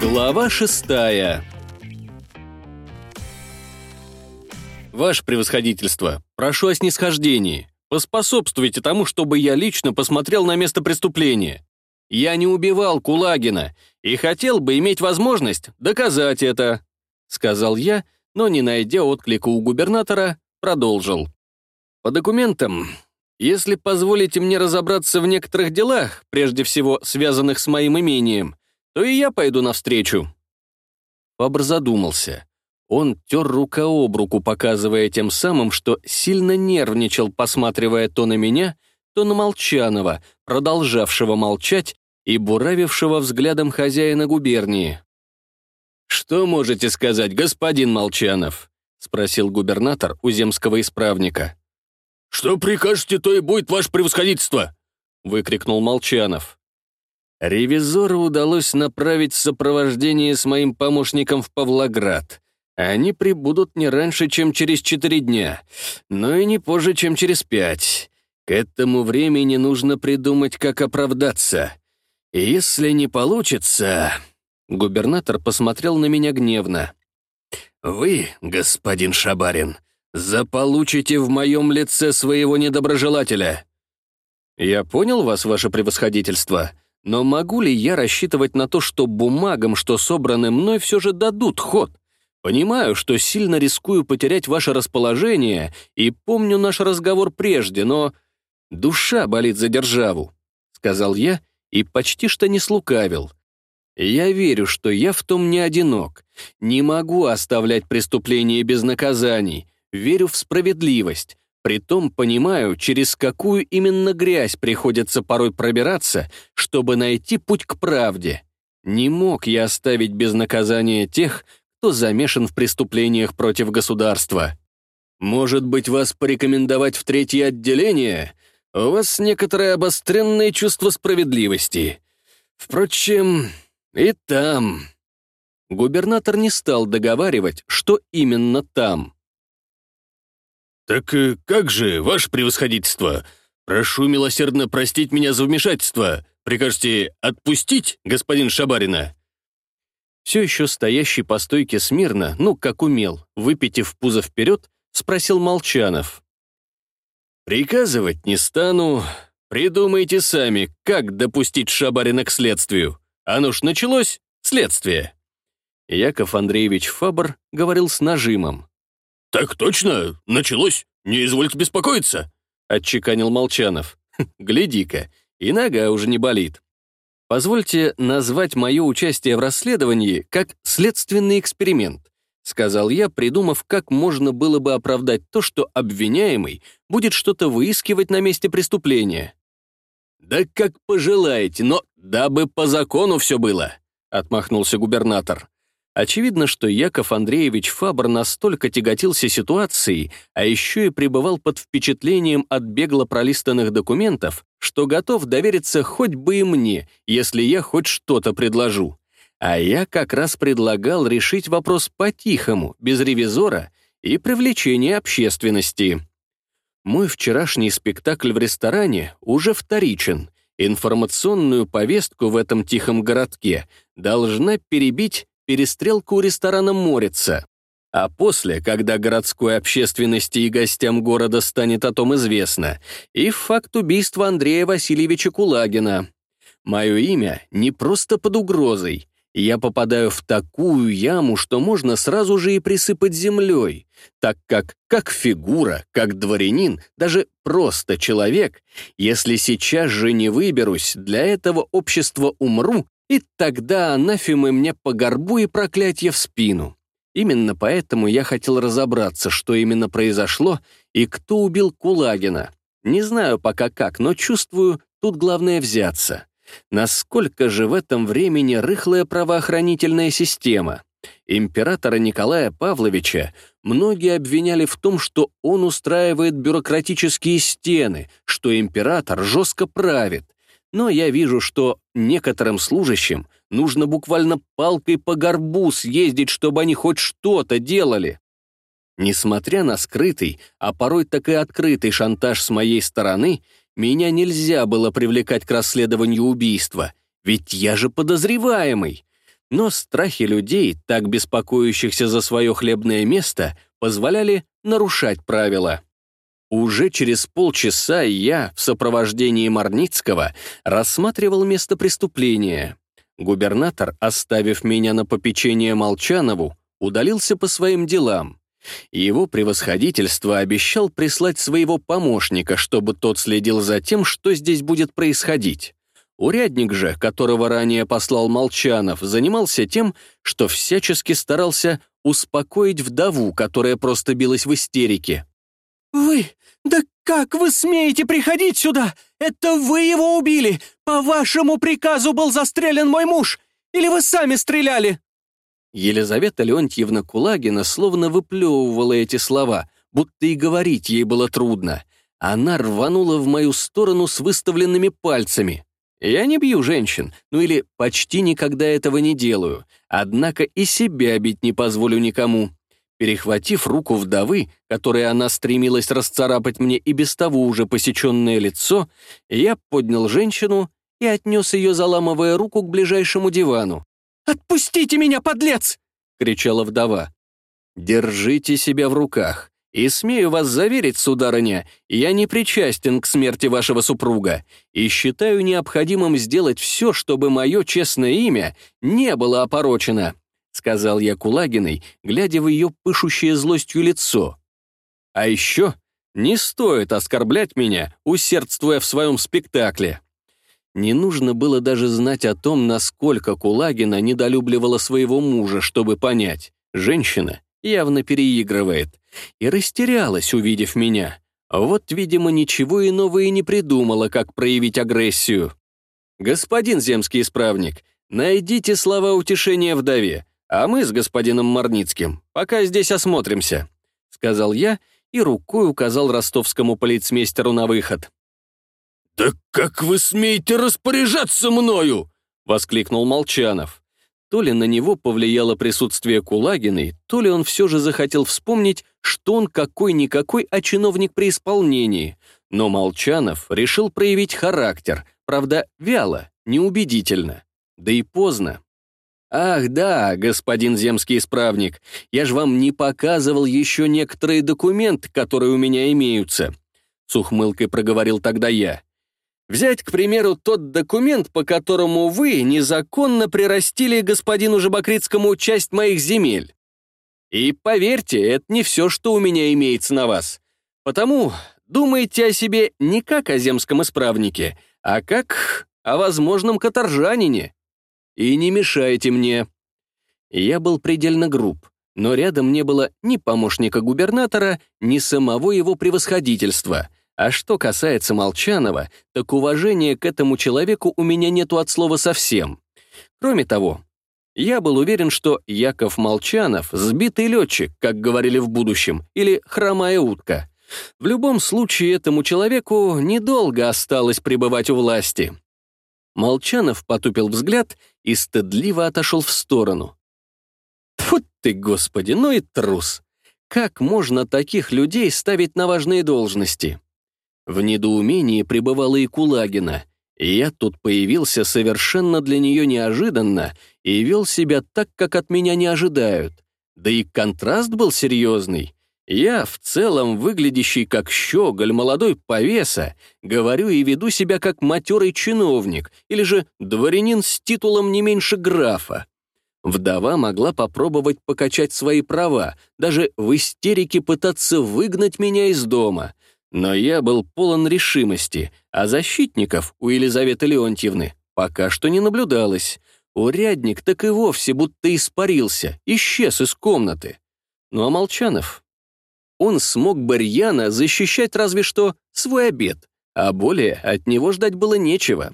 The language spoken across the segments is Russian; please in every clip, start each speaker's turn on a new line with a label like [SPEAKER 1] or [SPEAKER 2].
[SPEAKER 1] Глава шестая Ваше превосходительство, прошу о снисхождении. Поспособствуйте тому, чтобы я лично посмотрел на место преступления. Я не убивал Кулагина и хотел бы иметь возможность доказать это», — сказал я, но, не найдя отклика у губернатора, продолжил. «По документам, если позволите мне разобраться в некоторых делах, прежде всего связанных с моим имением, то и я пойду навстречу». Фабр задумался. Он тер рука об руку, показывая тем самым, что сильно нервничал, посматривая то на меня, то на Молчанова, продолжавшего молчать и буравившего взглядом хозяина губернии. «Что можете сказать, господин Молчанов?» — спросил губернатор у земского исправника.
[SPEAKER 2] «Что прикажете, то и будет ваше превосходительство!» — выкрикнул Молчанов.
[SPEAKER 1] Ревизору удалось направить сопровождение с моим помощником в Павлоград. Они прибудут не раньше, чем через четыре дня, но и не позже, чем через пять. К этому времени нужно придумать, как оправдаться. «Если не получится...» Губернатор посмотрел на меня гневно. «Вы, господин Шабарин, заполучите в моем лице своего недоброжелателя». «Я понял вас, ваше превосходительство, но могу ли я рассчитывать на то, что бумагам, что собраны мной, все же дадут ход? Понимаю, что сильно рискую потерять ваше расположение и помню наш разговор прежде, но душа болит за державу», — сказал я, — и почти что не слукавил. Я верю, что я в том не одинок. Не могу оставлять преступления без наказаний. Верю в справедливость. Притом понимаю, через какую именно грязь приходится порой пробираться, чтобы найти путь к правде. Не мог я оставить без наказания тех, кто замешан в преступлениях против государства. Может быть, вас порекомендовать в третье отделение? У вас некоторое обостренное чувство справедливости. Впрочем, и там...» Губернатор не стал договаривать, что именно там.
[SPEAKER 2] «Так э, как же, ваше превосходительство? Прошу милосердно простить меня за вмешательство. Прикажете отпустить господин Шабарина?»
[SPEAKER 1] Все еще стоящий по стойке смирно, ну, как умел, выпитив пузо вперед, спросил Молчанов. «Приказывать не стану. Придумайте сами, как допустить Шабарина к следствию. Оно ж началось, следствие». Яков Андреевич Фабр говорил с нажимом.
[SPEAKER 2] «Так точно, началось. Не извольте беспокоиться», —
[SPEAKER 1] отчеканил Молчанов. «Хм, «Гляди-ка, и нога уже не болит. Позвольте назвать мое участие в расследовании как следственный эксперимент. — сказал я, придумав, как можно было бы оправдать то, что обвиняемый будет что-то выискивать на месте преступления. «Да как пожелаете, но дабы по закону все было», — отмахнулся губернатор. Очевидно, что Яков Андреевич Фабр настолько тяготился ситуацией, а еще и пребывал под впечатлением от бегло пролистанных документов, что готов довериться хоть бы и мне, если я хоть что-то предложу. А я как раз предлагал решить вопрос по-тихому, без ревизора и привлечения общественности. Мой вчерашний спектакль в ресторане уже вторичен. Информационную повестку в этом тихом городке должна перебить перестрелку у ресторана «Морица». А после, когда городской общественности и гостям города станет о том известно, и факт убийства Андрея Васильевича Кулагина. Мое имя не просто под угрозой, я попадаю в такую яму, что можно сразу же и присыпать землей, так как, как фигура, как дворянин, даже просто человек, если сейчас же не выберусь, для этого общества умру, и тогда анафемы мне по горбу и проклятье в спину. Именно поэтому я хотел разобраться, что именно произошло и кто убил Кулагина. Не знаю пока как, но чувствую, тут главное взяться. Насколько же в этом времени рыхлая правоохранительная система? Императора Николая Павловича многие обвиняли в том, что он устраивает бюрократические стены, что император жестко правит. Но я вижу, что некоторым служащим нужно буквально палкой по горбу съездить, чтобы они хоть что-то делали. Несмотря на скрытый, а порой так и открытый шантаж с моей стороны, меня нельзя было привлекать к расследованию убийства. Ведь я же подозреваемый. Но страхи людей, так беспокоящихся за свое хлебное место, позволяли нарушать правила. Уже через полчаса я, в сопровождении Марницкого, рассматривал место преступления. Губернатор, оставив меня на попечение Молчанову, удалился по своим делам. Его превосходительство обещал прислать своего помощника, чтобы тот следил за тем, что здесь будет происходить. Урядник же, которого ранее послал Молчанов, занимался тем, что всячески старался успокоить вдову, которая просто билась в истерике.
[SPEAKER 3] «Вы? Да как вы смеете приходить сюда? Это вы его убили! По вашему приказу был застрелен мой муж! Или вы сами стреляли?»
[SPEAKER 1] Елизавета Леонтьевна Кулагина словно выплевывала эти слова, будто и говорить ей было трудно. Она рванула в мою сторону с выставленными пальцами. Я не бью женщин, ну или почти никогда этого не делаю, однако и себя бить не позволю никому. Перехватив руку вдовы, которой она стремилась расцарапать мне и без того уже посеченное лицо, я поднял женщину и отнес ее, заламывая руку к ближайшему дивану.
[SPEAKER 3] «Отпустите меня, подлец!» — кричала вдова.
[SPEAKER 1] «Держите себя в руках. И смею вас заверить, сударыня, я не причастен к смерти вашего супруга и считаю необходимым сделать все, чтобы мое честное имя не было опорочено», сказал я Кулагиной, глядя в ее пышущее злостью лицо. «А еще не стоит оскорблять меня, усердствуя в своем спектакле». Не нужно было даже знать о том, насколько Кулагина недолюбливала своего мужа, чтобы понять. Женщина явно переигрывает. И растерялась, увидев меня. Вот, видимо, ничего иного и не придумала, как проявить агрессию. «Господин земский исправник, найдите слова утешения вдове, а мы с господином Марницким пока здесь осмотримся», — сказал я и рукой указал ростовскому полицмейстеру на выход.
[SPEAKER 2] «Да как вы смеете распоряжаться мною?» — воскликнул Молчанов.
[SPEAKER 1] То ли на него повлияло присутствие Кулагиной, то ли он все же захотел вспомнить, что он какой-никакой, а чиновник при исполнении. Но Молчанов решил проявить характер, правда, вяло, неубедительно. Да и поздно. «Ах да, господин земский исправник, я же вам не показывал еще некоторые документы, которые у меня имеются», с ухмылкой проговорил тогда я. Взять, к примеру, тот документ, по которому вы незаконно прирастили господину Жабокритскому часть моих земель. И поверьте, это не все, что у меня имеется на вас. Потому думайте о себе не как о земском исправнике, а как о возможном каторжанине. И не мешайте мне. Я был предельно груб, но рядом не было ни помощника губернатора, ни самого его превосходительства — а что касается Молчанова, так уважения к этому человеку у меня нету от слова совсем. Кроме того, я был уверен, что Яков Молчанов — сбитый летчик, как говорили в будущем, или хромая утка. В любом случае, этому человеку недолго осталось пребывать у власти. Молчанов потупил взгляд и стыдливо отошел в сторону. Тьфу ты, господи, ну и трус! Как можно таких людей ставить на важные должности? В недоумении пребывала и Кулагина. Я тут появился совершенно для нее неожиданно и вел себя так, как от меня не ожидают. Да и контраст был серьезный. Я, в целом выглядящий как щеголь, молодой повеса, говорю и веду себя как матерый чиновник или же дворянин с титулом не меньше графа. Вдова могла попробовать покачать свои права, даже в истерике пытаться выгнать меня из дома. Но я был полон решимости, а защитников у Елизаветы Леонтьевны пока что не наблюдалось. Урядник так и вовсе будто испарился, исчез из комнаты. Ну а Молчанов? Он смог Барьяна защищать разве что свой обед, а более от него ждать было нечего.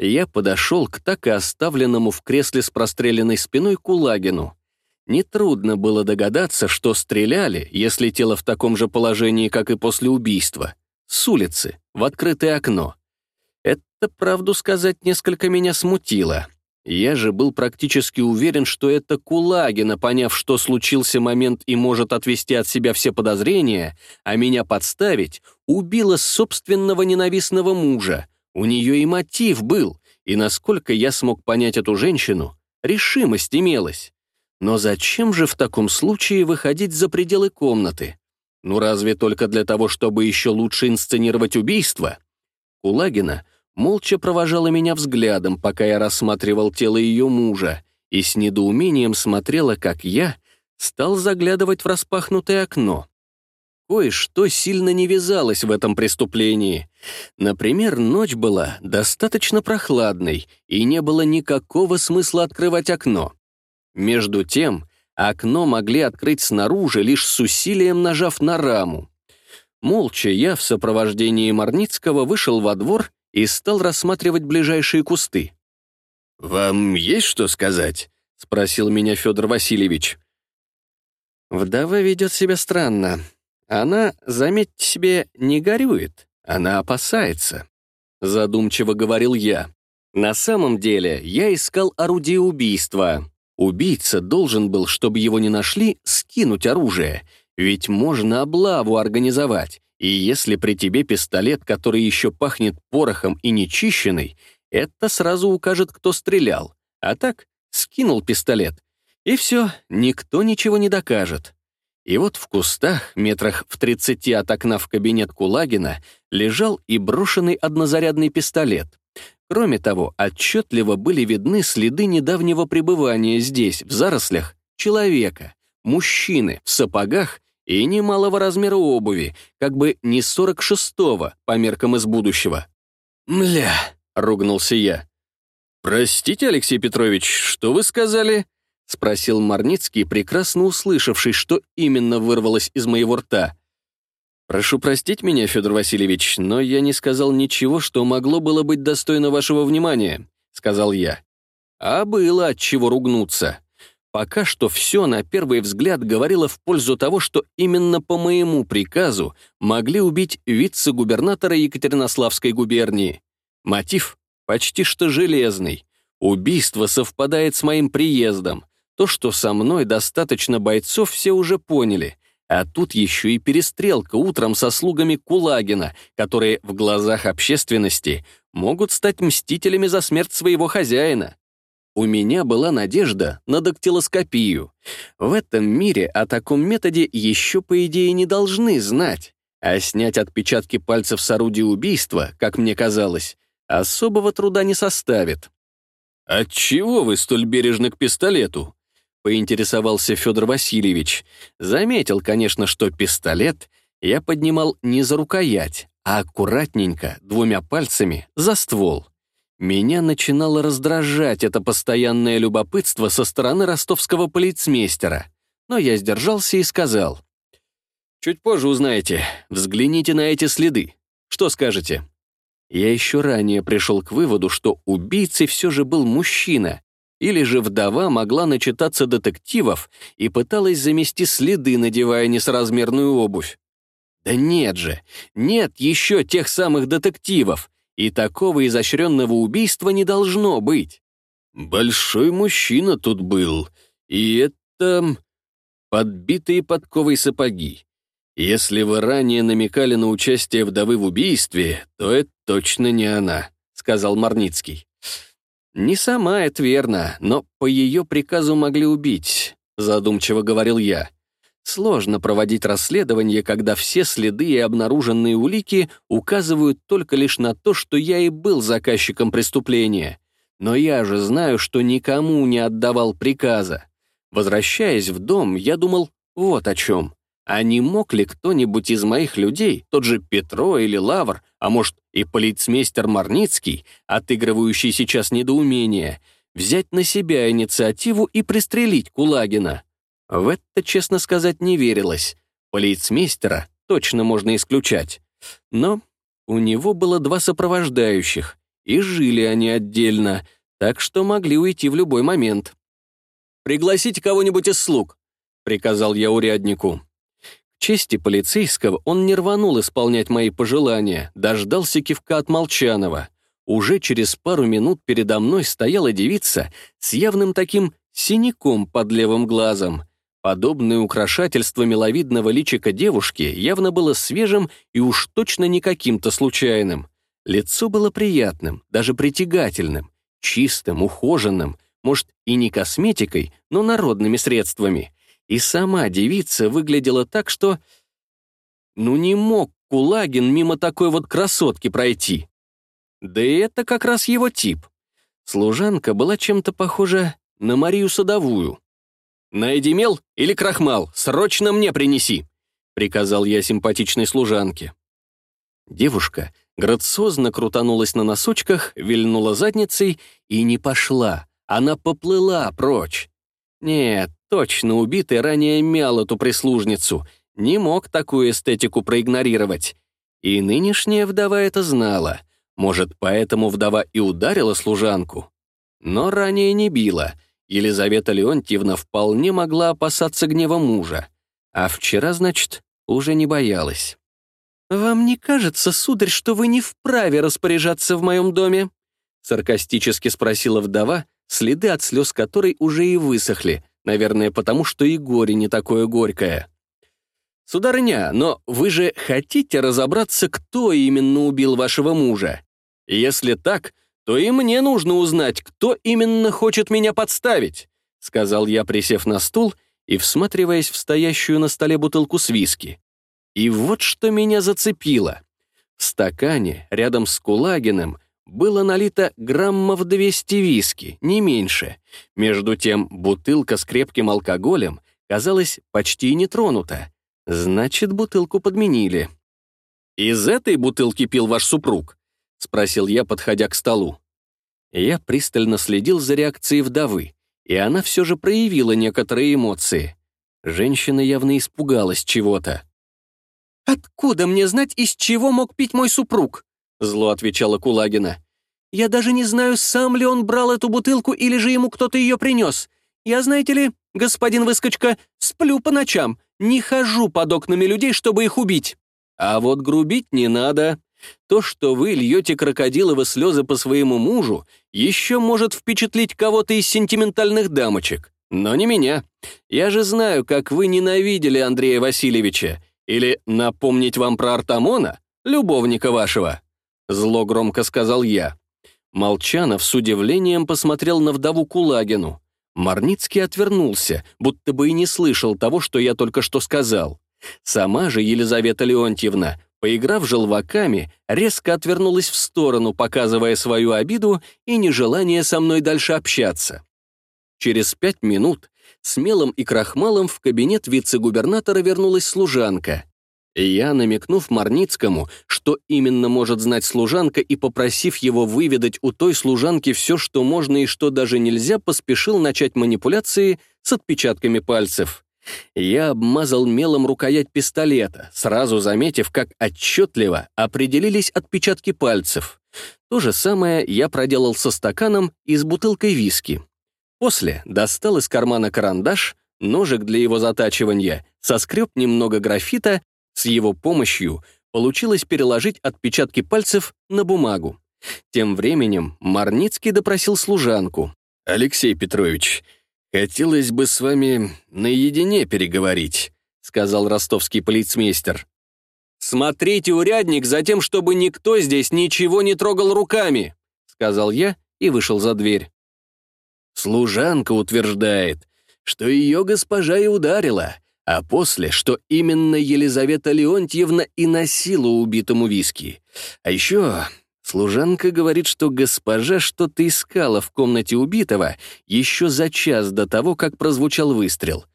[SPEAKER 1] Я подошел к так и оставленному в кресле с простреленной спиной Кулагину. Нетрудно было догадаться, что стреляли, если тело в таком же положении, как и после убийства, с улицы, в открытое окно. Это, правду сказать, несколько меня смутило. Я же был практически уверен, что это Кулагина, поняв, что случился момент и может отвести от себя все подозрения, а меня подставить, убила собственного ненавистного мужа. У нее и мотив был, и насколько я смог понять эту женщину, решимость имелась. Но зачем же в таком случае выходить за пределы комнаты? Ну разве только для того, чтобы еще лучше инсценировать убийство? Кулагина молча провожала меня взглядом, пока я рассматривал тело ее мужа, и с недоумением смотрела, как я стал заглядывать в распахнутое окно. Кое-что сильно не вязалось в этом преступлении. Например, ночь была достаточно прохладной, и не было никакого смысла открывать окно. Между тем, окно могли открыть снаружи, лишь с усилием нажав на раму. Молча я в сопровождении Марницкого вышел во двор и стал рассматривать ближайшие кусты.
[SPEAKER 2] «Вам есть что сказать?» — спросил меня Федор Васильевич.
[SPEAKER 1] Вдова ведет себя странно. Она, заметьте себе, не горюет, она опасается. Задумчиво говорил я. На самом деле, я искал орудие убийства. Убийца должен был, чтобы его не нашли, скинуть оружие. Ведь можно облаву организовать. И если при тебе пистолет, который еще пахнет порохом и нечищенный, это сразу укажет, кто стрелял. А так, скинул пистолет, и все, никто ничего не докажет. И вот в кустах, метрах в тридцати от окна в кабинет Кулагина, лежал и брошенный однозарядный пистолет. Кроме того, отчетливо были видны следы недавнего пребывания здесь, в зарослях, человека, мужчины, в сапогах и немалого размера обуви, как бы не 46-го по меркам из будущего. «Мля», — ругнулся я.
[SPEAKER 2] «Простите, Алексей Петрович, что вы сказали?»
[SPEAKER 1] — спросил Марницкий, прекрасно услышавший, что именно вырвалось из моего рта. «Прошу простить меня, Федор Васильевич, но я не сказал ничего, что могло было быть достойно вашего внимания», — сказал я. А было от чего ругнуться. Пока что все на первый взгляд говорило в пользу того, что именно по моему приказу могли убить вице-губернатора Екатеринославской губернии. Мотив почти что железный. Убийство совпадает с моим приездом. То, что со мной достаточно бойцов, все уже поняли. А тут еще и перестрелка утром со слугами Кулагина, которые в глазах общественности могут стать мстителями за смерть своего хозяина. У меня была надежда на дактилоскопию. В этом мире о таком методе еще, по идее, не должны знать. А снять отпечатки пальцев с орудия убийства, как мне казалось, особого труда не составит.
[SPEAKER 2] «Отчего вы столь бережны к пистолету?» — поинтересовался Федор Васильевич. Заметил, конечно, что пистолет я поднимал не за рукоять, а аккуратненько, двумя пальцами, за ствол. Меня начинало раздражать это постоянное любопытство со стороны ростовского полицмейстера, но я сдержался и сказал. «Чуть позже узнаете. Взгляните на эти следы. Что скажете?» Я еще ранее пришел к выводу, что убийцей все же был мужчина, или же вдова могла начитаться детективов и пыталась замести следы, надевая несоразмерную обувь. Да нет же, нет еще тех самых детективов, и такого изощренного убийства не должно быть. Большой мужчина тут был, и это... подбитые подковой сапоги. Если вы ранее намекали на участие вдовы в убийстве, то это точно не она, сказал Марницкий. «Не сама, это верно, но по ее приказу могли убить», — задумчиво говорил я. «Сложно проводить расследование, когда все следы и обнаруженные улики указывают только лишь на то, что я и был заказчиком преступления. Но я же знаю, что никому не отдавал приказа. Возвращаясь в дом, я думал вот о чем. А не мог ли кто-нибудь из моих людей, тот же Петро или Лавр, а может и полицмейстер Марницкий, отыгрывающий сейчас недоумение, взять на себя инициативу и пристрелить Кулагина? В это, честно сказать, не верилось. Полицмейстера точно можно исключать. Но у него было два сопровождающих, и жили они отдельно, так что могли уйти в любой момент. «Пригласите кого-нибудь из слуг», — приказал я уряднику чести полицейского он не рванул исполнять мои пожелания, дождался кивка от Молчанова. Уже через пару минут передо мной стояла девица с явным таким синяком под левым глазом. Подобное украшательство миловидного личика девушки явно было свежим и уж точно не каким-то случайным. Лицо было приятным, даже притягательным, чистым, ухоженным, может, и не косметикой, но народными средствами. И сама девица выглядела так, что... Ну не мог Кулагин мимо такой вот красотки пройти. Да и это как раз его тип. Служанка была чем-то похожа на Марию Садовую. «Найди мел или крахмал, срочно мне принеси», — приказал я симпатичной служанке. Девушка грациозно крутанулась на носочках, вильнула задницей и не пошла. Она поплыла прочь. Нет, точно убитый ранее мял эту прислужницу, не мог такую эстетику проигнорировать. И нынешняя вдова это знала. Может, поэтому вдова и ударила служанку? Но ранее не била. Елизавета Леонтьевна вполне могла опасаться гнева мужа. А вчера, значит, уже не боялась. «Вам не кажется, сударь, что вы не вправе распоряжаться в моем доме?» Саркастически спросила вдова, следы от слез которой уже и высохли, наверное, потому что и горе не такое горькое. «Сударыня, но вы же хотите разобраться, кто именно убил вашего мужа? Если так, то и мне нужно узнать, кто именно хочет меня подставить», сказал я, присев на стул и всматриваясь в стоящую на столе бутылку с виски. И вот что меня зацепило. В стакане, рядом с Кулагиным, было налито граммов 200 виски, не меньше. Между тем, бутылка с крепким алкоголем казалась почти не тронута. Значит, бутылку подменили. «Из этой бутылки пил ваш супруг?» — спросил я, подходя к столу. Я пристально следил за реакцией вдовы, и она все же проявила некоторые эмоции. Женщина явно испугалась чего-то. «Откуда мне знать, из чего мог пить мой супруг?» Зло отвечала Кулагина. «Я даже не знаю, сам ли он брал эту бутылку или же ему кто-то ее принес. Я, знаете ли, господин Выскочка, сплю по ночам, не хожу под окнами людей, чтобы их убить. А вот грубить не надо. То, что вы льете крокодиловы слезы по своему мужу, еще может впечатлить кого-то из сентиментальных дамочек. Но не меня. Я же знаю, как вы ненавидели Андрея Васильевича, или напомнить вам про Артамона, любовника вашего?» Зло громко сказал я. Молчанов с удивлением посмотрел на вдову Кулагину. Марницкий отвернулся, будто бы и не слышал того, что я только что сказал. Сама же Елизавета Леонтьевна, поиграв желваками, резко отвернулась в сторону, показывая свою обиду и нежелание со мной дальше общаться. Через пять минут смелым и крахмалом в кабинет вице-губернатора вернулась служанка. Я, намекнув Марницкому, что именно может знать служанка, и попросив его выведать у той служанки все, что можно и что даже нельзя, поспешил начать манипуляции с отпечатками пальцев. Я обмазал мелом рукоять пистолета, сразу заметив, как отчетливо определились отпечатки пальцев. То же самое я проделал со стаканом и с бутылкой виски. После достал из кармана карандаш, ножик для его затачивания, соскреб немного графита, с его помощью получилось переложить отпечатки пальцев на бумагу. Тем временем Марницкий допросил служанку. «Алексей Петрович, хотелось бы с вами наедине переговорить», сказал ростовский полицмейстер. «Смотрите, урядник, за тем, чтобы никто здесь ничего не трогал руками», сказал я и вышел за дверь. Служанка утверждает, что ее госпожа и ударила, а после, что именно Елизавета Леонтьевна и носила убитому виски. А еще служанка говорит, что госпожа что-то искала в комнате убитого еще за час до того, как прозвучал выстрел.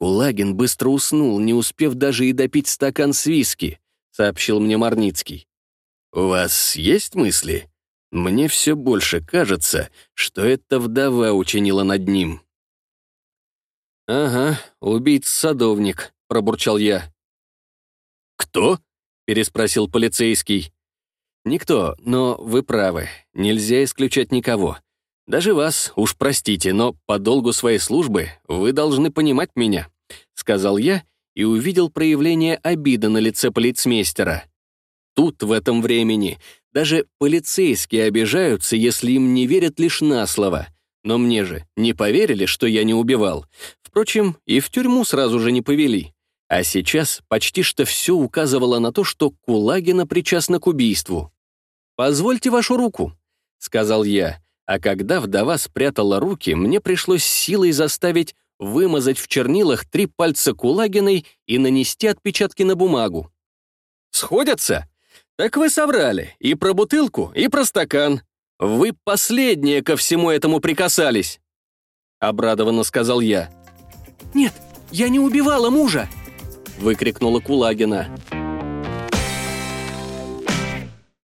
[SPEAKER 2] Кулагин быстро уснул, не успев даже и допить стакан с виски, сообщил мне Марницкий. «У вас есть мысли?» Мне все больше кажется, что эта вдова учинила над ним. «Ага, убийц-садовник», — пробурчал я. «Кто?» — переспросил полицейский. «Никто, но вы правы, нельзя исключать никого. Даже вас, уж простите, но по долгу своей службы вы должны понимать меня», — сказал я и увидел проявление обиды на лице полицмейстера. Тут, в этом времени, даже полицейские обижаются, если им не верят лишь на слово. Но мне же не поверили, что я не убивал. Впрочем, и в тюрьму сразу же не повели. А сейчас почти что все указывало на то, что Кулагина причастна к убийству. «Позвольте вашу руку», — сказал я.
[SPEAKER 1] А когда вдова спрятала руки, мне пришлось силой заставить вымазать в чернилах три пальца Кулагиной и нанести отпечатки на бумагу. «Сходятся? Так вы соврали. И про бутылку, и про стакан. Вы последние ко всему этому прикасались!» Обрадованно сказал я.
[SPEAKER 3] «Нет, я не убивала мужа!»
[SPEAKER 1] выкрикнула Кулагина.